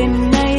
tanam